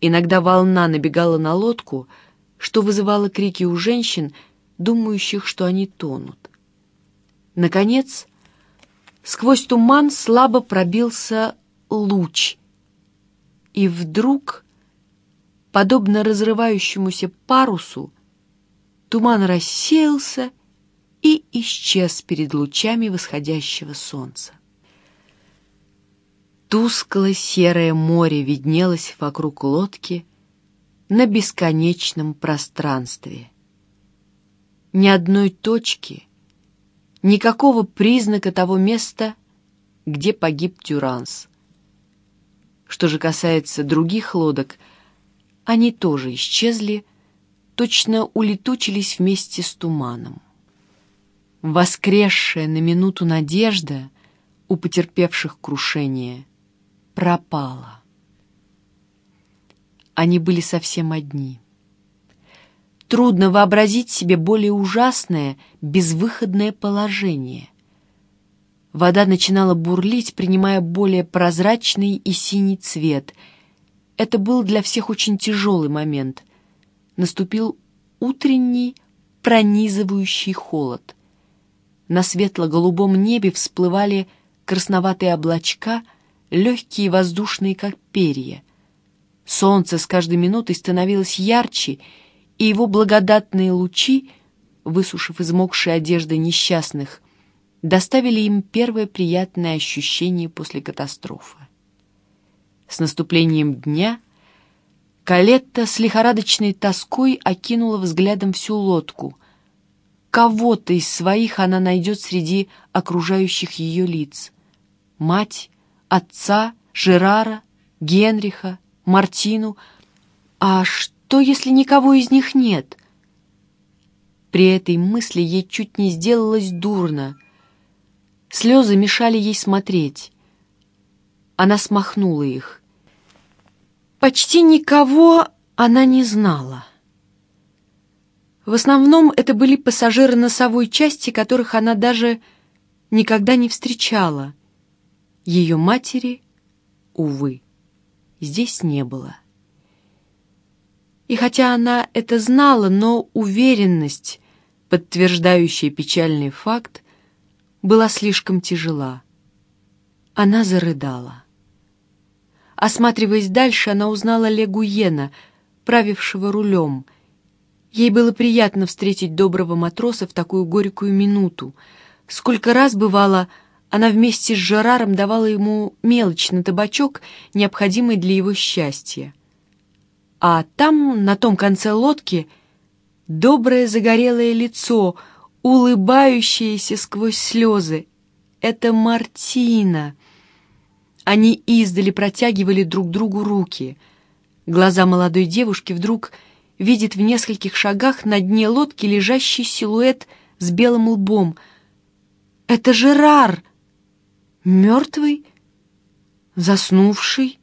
Иногда волна набегала на лодку, что вызывало крики у женщин, думающих, что они тонут. Наконец, сквозь туман слабо пробился луч, и вдруг, подобно разрывающемуся парусу, туман рассеялся и исчез перед лучами восходящего солнца. Тускло-серое море виднелось вокруг лодки на бесконечном пространстве. Ни одной точки, никакого признака того места, где погиб Тюранс. Что же касается других лодок, они тоже исчезли, точно улетучились вместе с туманом. Воскресшая на минуту надежда у потерпевших крушение — пропала. Они были совсем одни. Трудно вообразить себе более ужасное, безвыходное положение. Вода начинала бурлить, принимая более прозрачный и синий цвет. Это был для всех очень тяжелый момент. Наступил утренний пронизывающий холод. На светло-голубом небе всплывали красноватые облачка — легкие и воздушные, как перья. Солнце с каждой минутой становилось ярче, и его благодатные лучи, высушив измокшие одежды несчастных, доставили им первое приятное ощущение после катастрофы. С наступлением дня Калетта с лихорадочной тоской окинула взглядом всю лодку. Кого-то из своих она найдет среди окружающих ее лиц. Мать, отца, Жерара, Генриха, Мартину. А что, если никого из них нет? При этой мысли ей чуть не сделалось дурно. Слезы мешали ей смотреть. Она смахнула их. Почти никого она не знала. В основном это были пассажиры носовой части, которых она даже никогда не встречала — ее матери, увы, здесь не было. И хотя она это знала, но уверенность, подтверждающая печальный факт, была слишком тяжела. Она зарыдала. Осматриваясь дальше, она узнала Легуена, правившего рулем. Ей было приятно встретить доброго матроса в такую горькую минуту. Сколько раз бывало, она вместе с Жераром давала ему мелочь на табачок, необходимый для его счастья. А там, на том конце лодки, доброе загорелое лицо, улыбающееся сквозь слезы. Это Мартина. Они издали протягивали друг другу руки. Глаза молодой девушки вдруг видят в нескольких шагах на дне лодки лежащий силуэт с белым лбом. «Это Жерар!» Мертвый? Заснувший?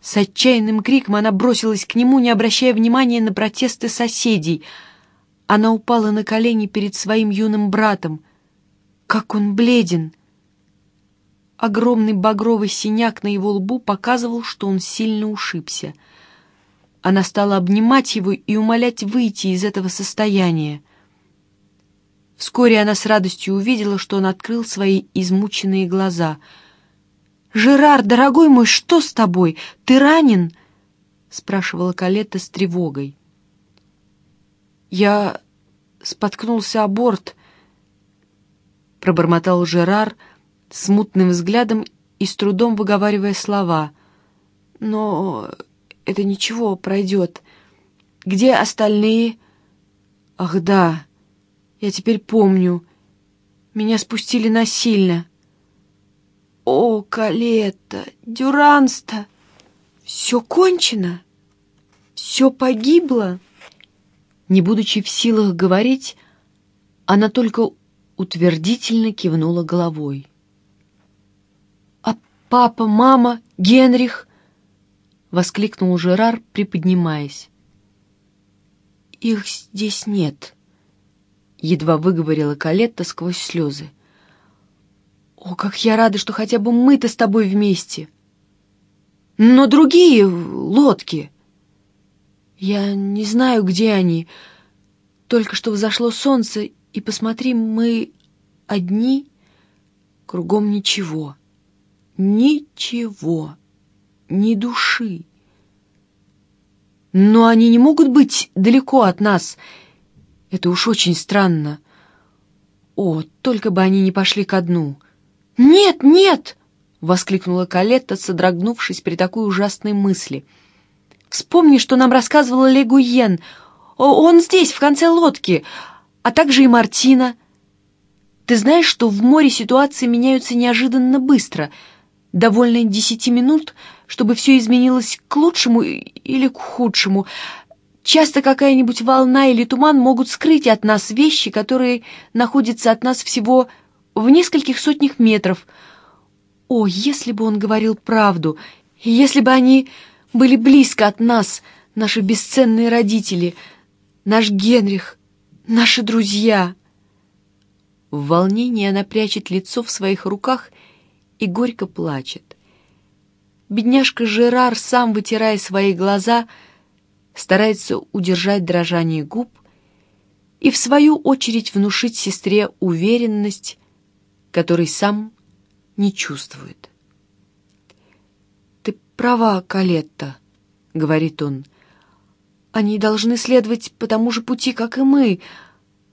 С отчаянным криком она бросилась к нему, не обращая внимания на протесты соседей. Она упала на колени перед своим юным братом. Как он бледен! Огромный багровый синяк на его лбу показывал, что он сильно ушибся. Она стала обнимать его и умолять выйти из этого состояния. Вскоре она с радостью увидела, что он открыл свои измученные глаза. «Жерар, дорогой мой, что с тобой? Ты ранен?» — спрашивала Калетта с тревогой. «Я споткнулся о борт», — пробормотал Жерар с мутным взглядом и с трудом выговаривая слова. «Но это ничего, пройдет. Где остальные?» «Ах, да!» Я теперь помню. Меня спустили насильно. О, Калетта, Дюранста, все кончено? Все погибло? Не будучи в силах говорить, она только утвердительно кивнула головой. «А папа, мама, Генрих?» — воскликнул Жерар, приподнимаясь. «Их здесь нет», едва выговорила Калетта сквозь слезы. «О, как я рада, что хотя бы мы-то с тобой вместе!» Но другие лодки... Я не знаю, где они. Только что взошло солнце, и посмотри, мы одни, кругом ничего. Ничего. Ни души. Но они не могут быть далеко от нас. Это уж очень странно. О, только бы они не пошли ко дну. «Нет, нет!» — воскликнула Калетта, содрогнувшись при такой ужасной мысли. «Вспомни, что нам рассказывала Легуен. Он здесь, в конце лодки, а также и Мартина. Ты знаешь, что в море ситуации меняются неожиданно быстро. Довольно десяти минут, чтобы все изменилось к лучшему или к худшему. Часто какая-нибудь волна или туман могут скрыть от нас вещи, которые находятся от нас всего в нескольких сотнях метров. О, если бы он говорил правду, если бы они были близко от нас, наши бесценные родители, наш Генрих, наши друзья. В волнении она прячет лицо в своих руках и горько плачет. Бедняжка Жерар, сам вытирая свои глаза, старается удержать дрожание губ и, в свою очередь, внушить сестре уверенность, которой сам не чувствует. «Ты права, Калетта», — говорит он. «Они должны следовать по тому же пути, как и мы.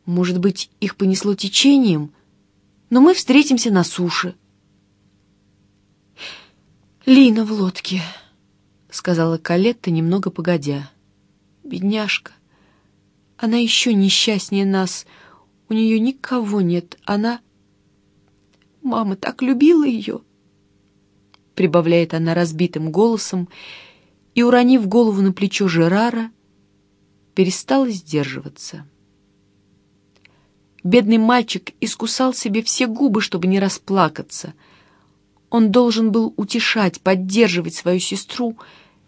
Может быть, их понесло течением, но мы встретимся на суше». «Лина в лодке», — сказала Калетта немного погодя. «Бедняжка. Она еще несчастнее нас. У нее никого нет. Она...» «Мама так любила ее», — прибавляет она разбитым голосом, и, уронив голову на плечо Жерара, перестала сдерживаться. Бедный мальчик искусал себе все губы, чтобы не расплакаться — он должен был утешать, поддерживать свою сестру,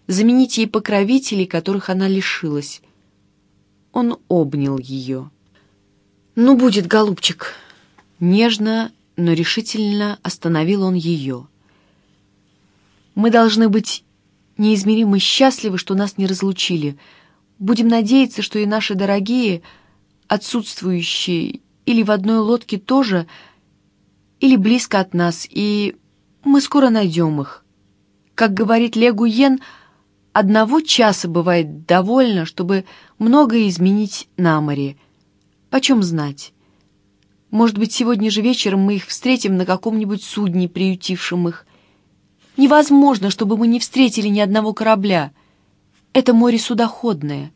заменить ей покровителей, которых она лишилась. Он обнял ее. «Ну, будет, голубчик!» Нежно, но решительно остановил он ее. «Мы должны быть неизмеримо счастливы, что нас не разлучили. Будем надеяться, что и наши дорогие, отсутствующие или в одной лодке тоже, или близко от нас, и мы скоро найдем их. Как говорит Легуен, одного часа бывает довольно, чтобы многое изменить на море. Почем знать? Может быть, сегодня же вечером мы их встретим на каком-нибудь судне, приютившем их. Невозможно, чтобы мы не встретили ни одного корабля. Это море судоходное.